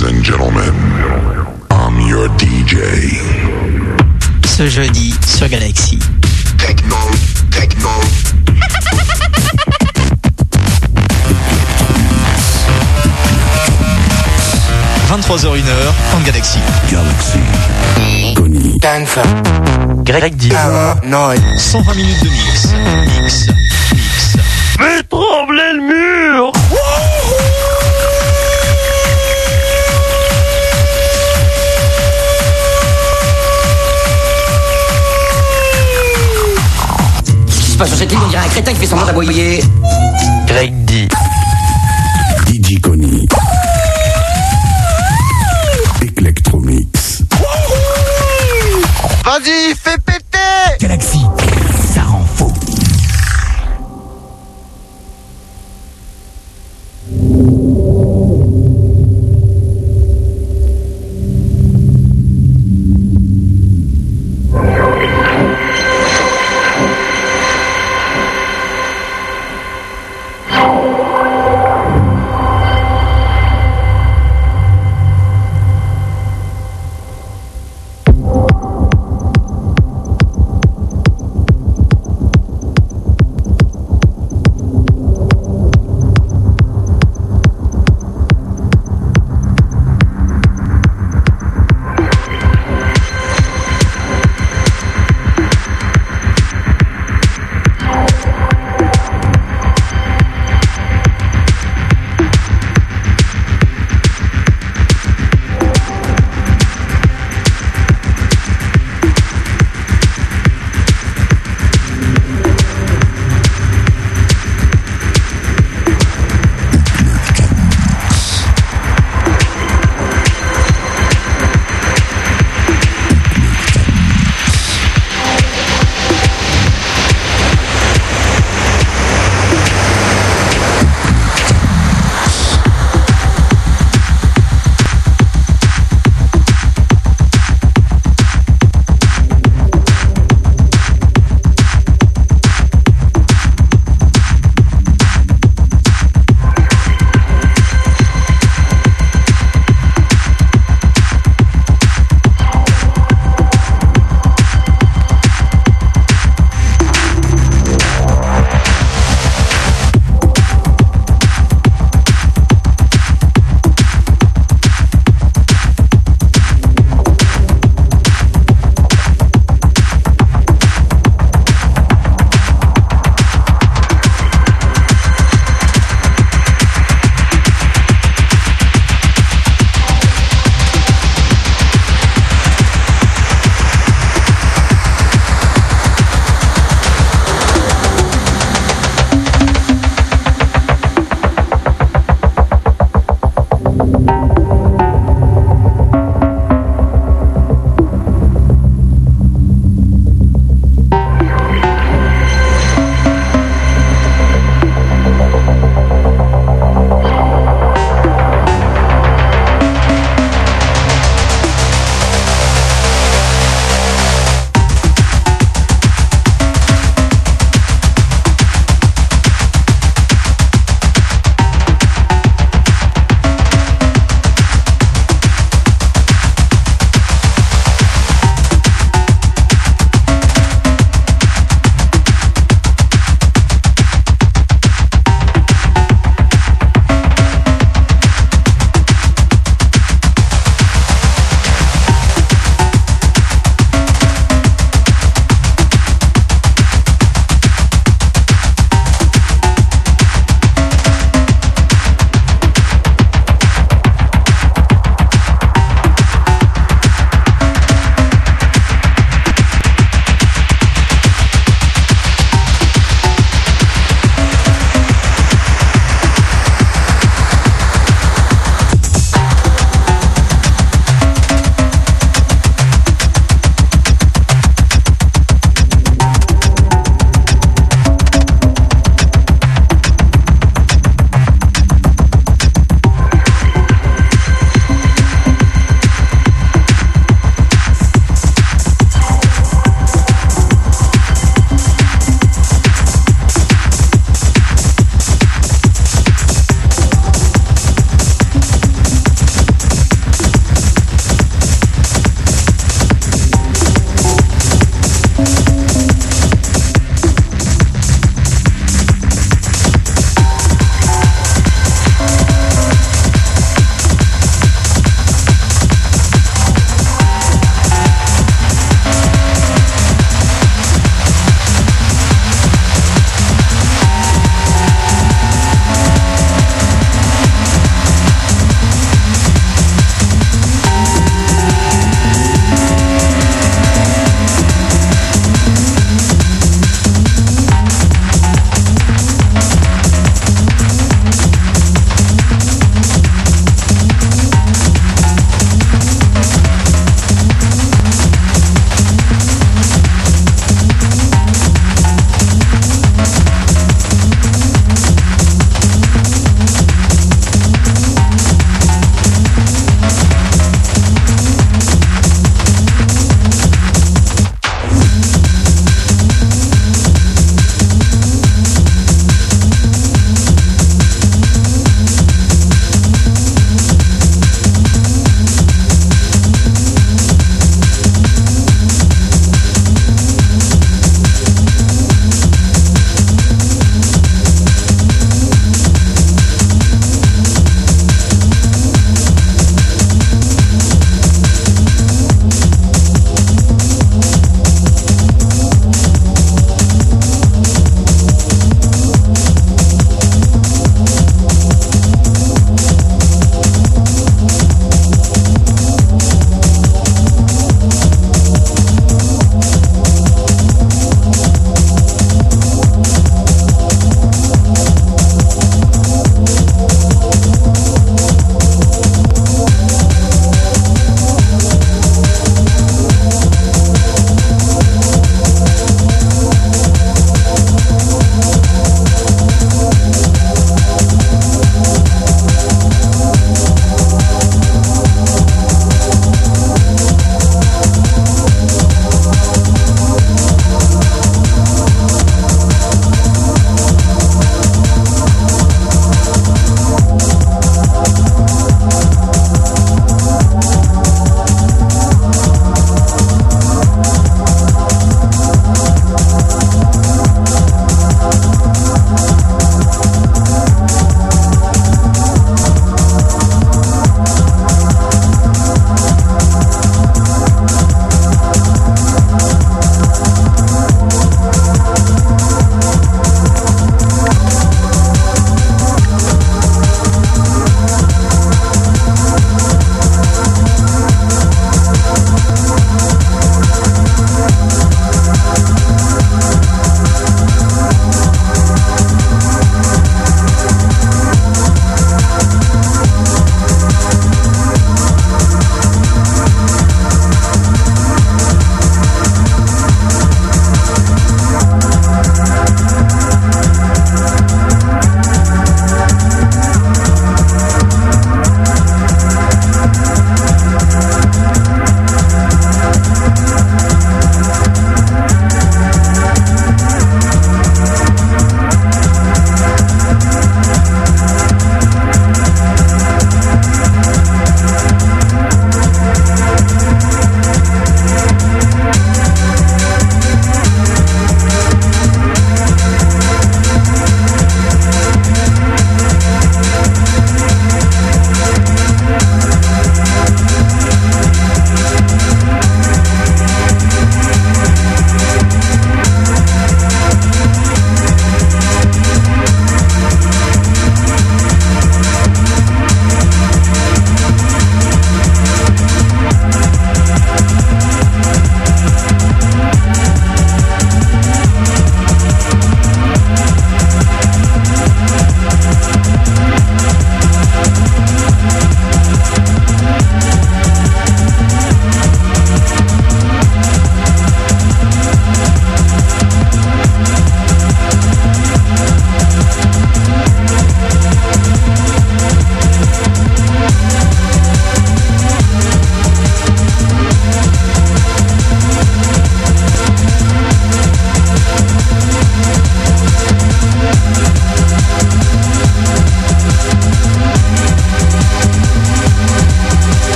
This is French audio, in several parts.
Ladies and gentlemen, I'm your DJ. Ce jeudi sur Galaxy. Techno, techno. 23h1h en Galaxy. Galaxy. Connie. Greg dit. 120 minutes de. Mix. Mix. Passe sur cette ligne On dirait un crétin qui fait semblant d'aboyer. Greg dit. DJ Connie. Electromix. Vas-y, fais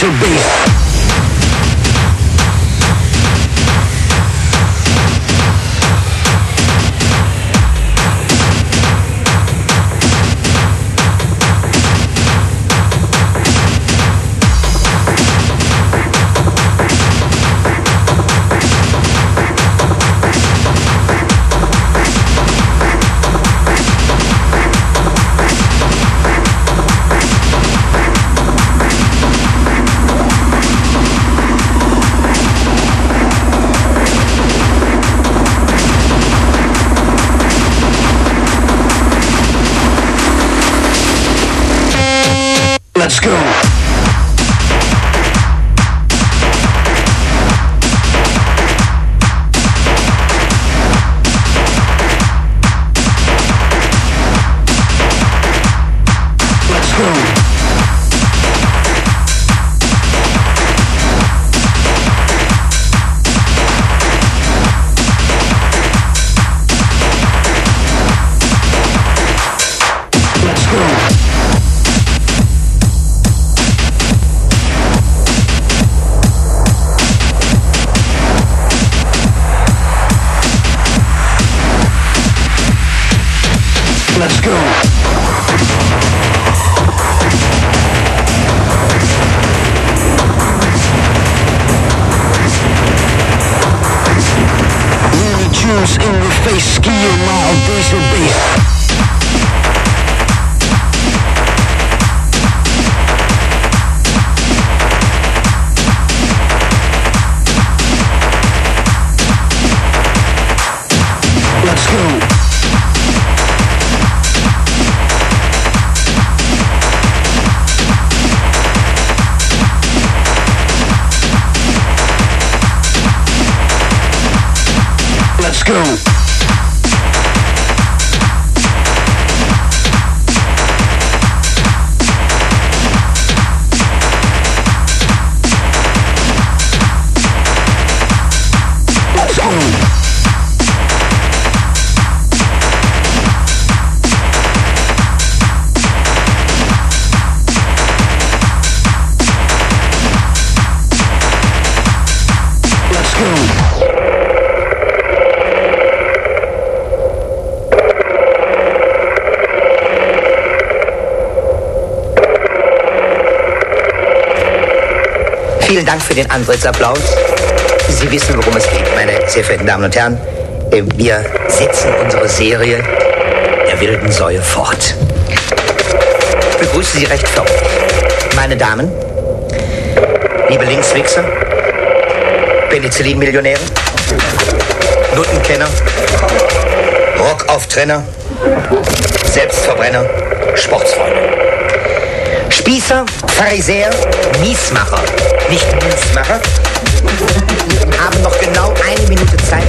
should be Vielen Dank für den Antrittsapplaus. Sie wissen, worum es geht, meine sehr verehrten Damen und Herren. Äh, Wir setzen unsere Serie der wilden Säue fort. Ich begrüße Sie recht förmlich. Meine Damen, liebe Linkswichser, Penicillin-Millionäre, Nuttenkenner, Rockauftrenner, Selbstverbrenner, Sportsfreunde. Spießer, Pharisäer, Miesmacher, nicht Miesmacher, haben noch genau eine Minute Zeit,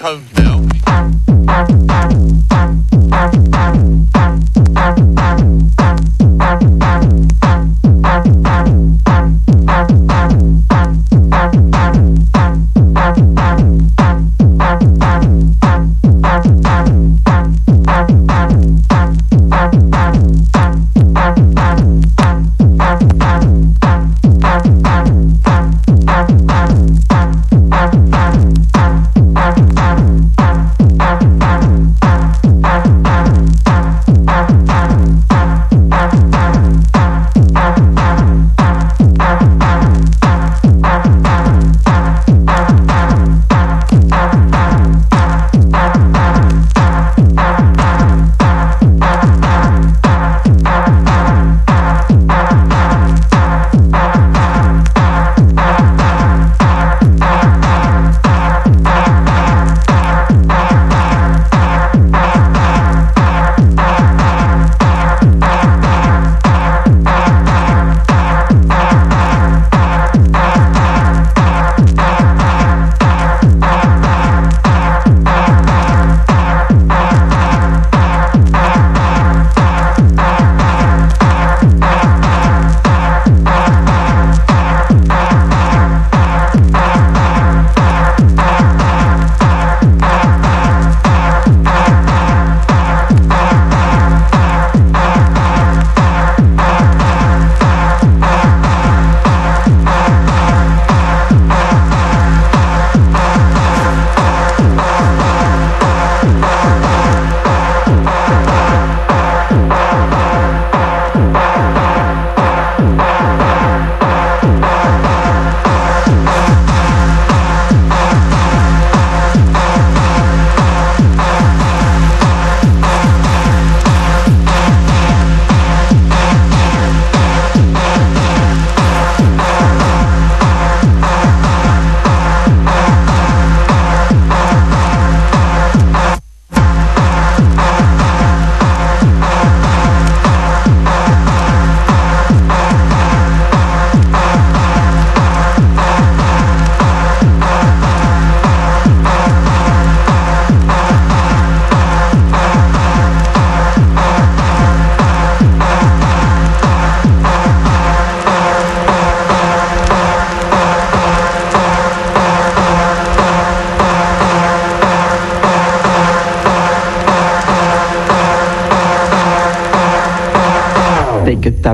toes.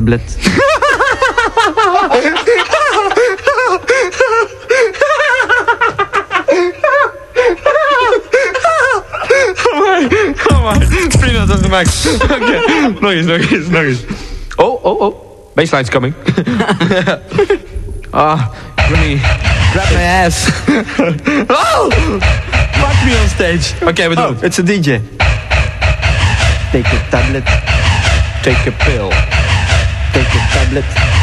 Take a tablet. Kom maar. Vrienden, dat is gemaakt. Oké. Nog eens, nog eens, nog. Oh, oh, oh. Baseline's coming. Ah, let me grab my ass. oh! Fuck me on stage. Oké, we doen het. It's a DJ. Take a tablet. Take a pill take the tablet.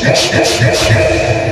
すいません。